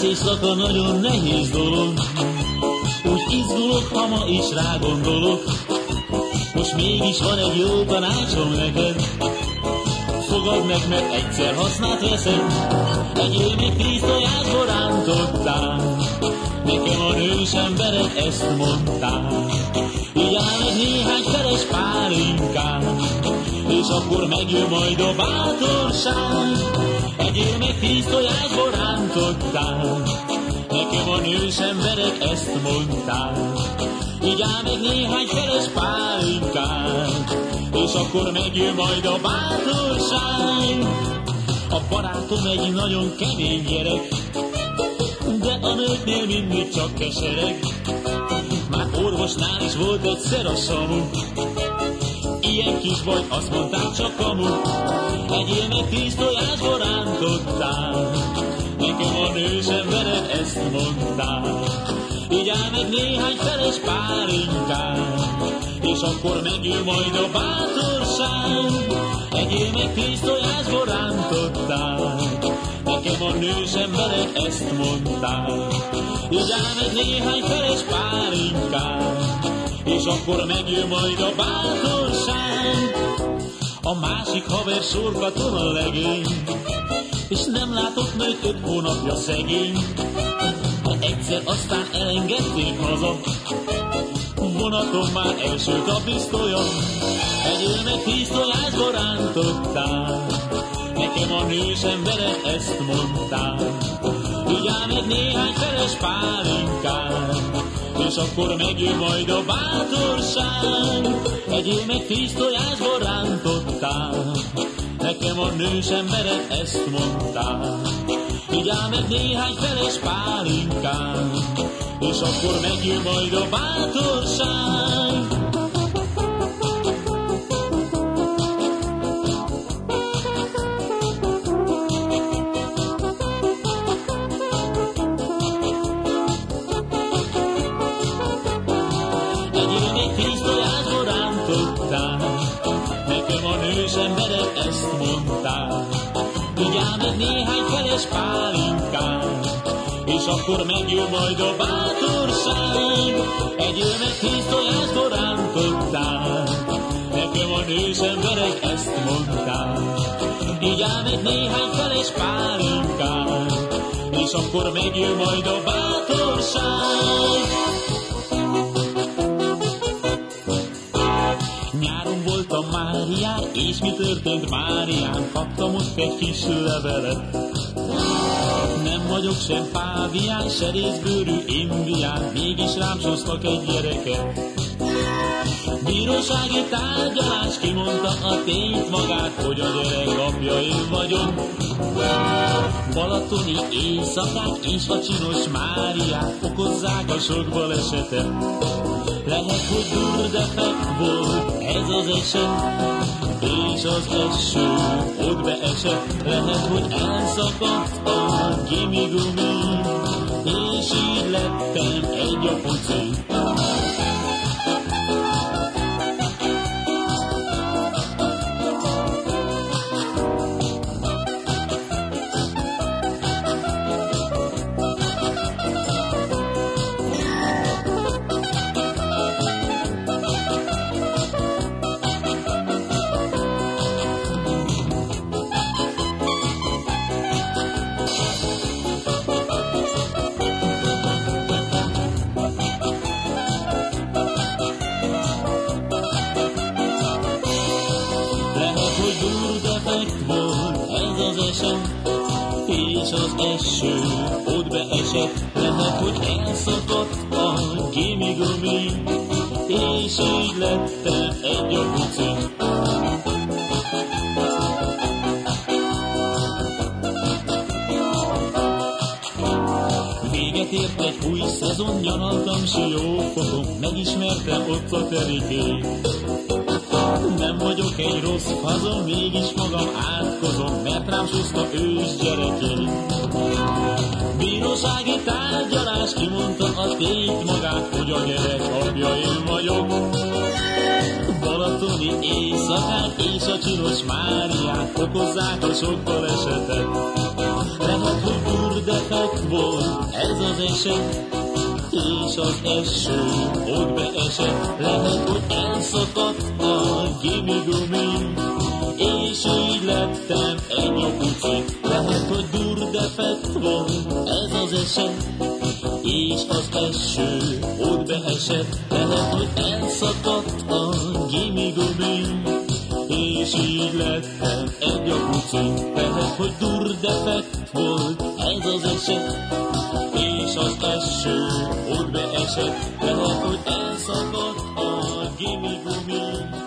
Gyász éjszaka nagyon nehéz dolog, úgy izgulok, ha ma is rágondolok. Most mégis van egy jó tanácsom neked, fogad meg, mert egyszer hasznát veszed. Egyél még tíz tojásból rántottál, nekem a nős emberek ezt mondták. Így áll meg néhány feles pálinkám, és akkor megjön majd a bátorság. Egyél meg tíz tojásból rántottál, nekem a nős emberek ezt mondták. Így áll meg néhány feles pálinkát, és akkor megjön majd a bátorság. A barátom egy nagyon kemény gyerek, de a nőknél mindig csak kesereg. Már orvosnál is volt egyszer a samu, ilyen kis baj, azt mondták csak kamu. Egyél meg tíz tojásból rántottál, nekem a nős emberek ezt mondták. Így áll meg néhány feles pálinkát, és akkor megjön majd a bátorság. Egyél meg tíz tojásból rántottál, nekem a nős emberek ezt mondták. Így áll meg néhány feles pálinkát, és akkor megjön majd a bátorság. A másik haver sorkaton a legény, és nem látott nőt öt hónapja szegény. Ha egyszer aztán elengedték haza, vonaton már elsőt a pisztolya, egyél meg tíz tojásba rántottál, nekem a nős emberek ezt mondták. Vigyál meg néhány feles pálinkát, és akkor megjön majd a bátorság. Egyél meg tíz tojásból rántottál, nekem a nős emberek ezt mondták. Vigyál meg néhány feles pálinkát, és akkor megjön majd a bátorság. Néhány feles pálinkát, és akkor megjön majd a bátorság. Egyél meg tíz tojásból rántottál, nekem a nős emberek ezt mondták. Így áll meg néhány feles pálinkát, és akkor megjön majd a bátorság. És mi történt Márián? Kaptam ott egy kis levelet. Nem vagyok sem pávián, se részbőrű indián, mégis rám csúsztak egy gyereket. Bírósági tárgyalás kimondta a tényt magát, hogy a gyerek apja én vagyok. Balatoni éjszakák és a csinos Máriák okozzák a sok balesetet. Lehet, hogy durdefek volt ez az eset, és az eső ott beesett. Lehet, hogy elszakadt a gimigumi, és így lettem egy a puci. Durdefekt volt ez az eset, és az eső ott beesett. Lehet, hogy elszakadt a gimigumi, és így lettem egy a puci. Véget ért egy új szezon, nyaraltam siófokon, megismertem ott a terikét. Nem vagyok egy rossz fazon, mégis magam átkozom, mert rám suszta ős gyerekét. Bírósági tárgyalás kimondta a tényt magát, hogy a gyerek apja én vagyok. Balatoni éjszakák és a csinos Máriák okozzák a sok balesetet. Lehet, hogy durdefek volt ez az eset, és az eső ott beesett, lehet, hogy elszakadt a gimigumi, és így lettem egy joguci, lehet, hogy durdefekt volt ez az eset, és az eső ott beesett, lehet, hogy elszakadt a gimigumi, és így lettem egy jakuci, lehet, hogy durdefekt volt ez az eset, és az eső ott beesett, lehet, hogy elszakadt a gimigumi,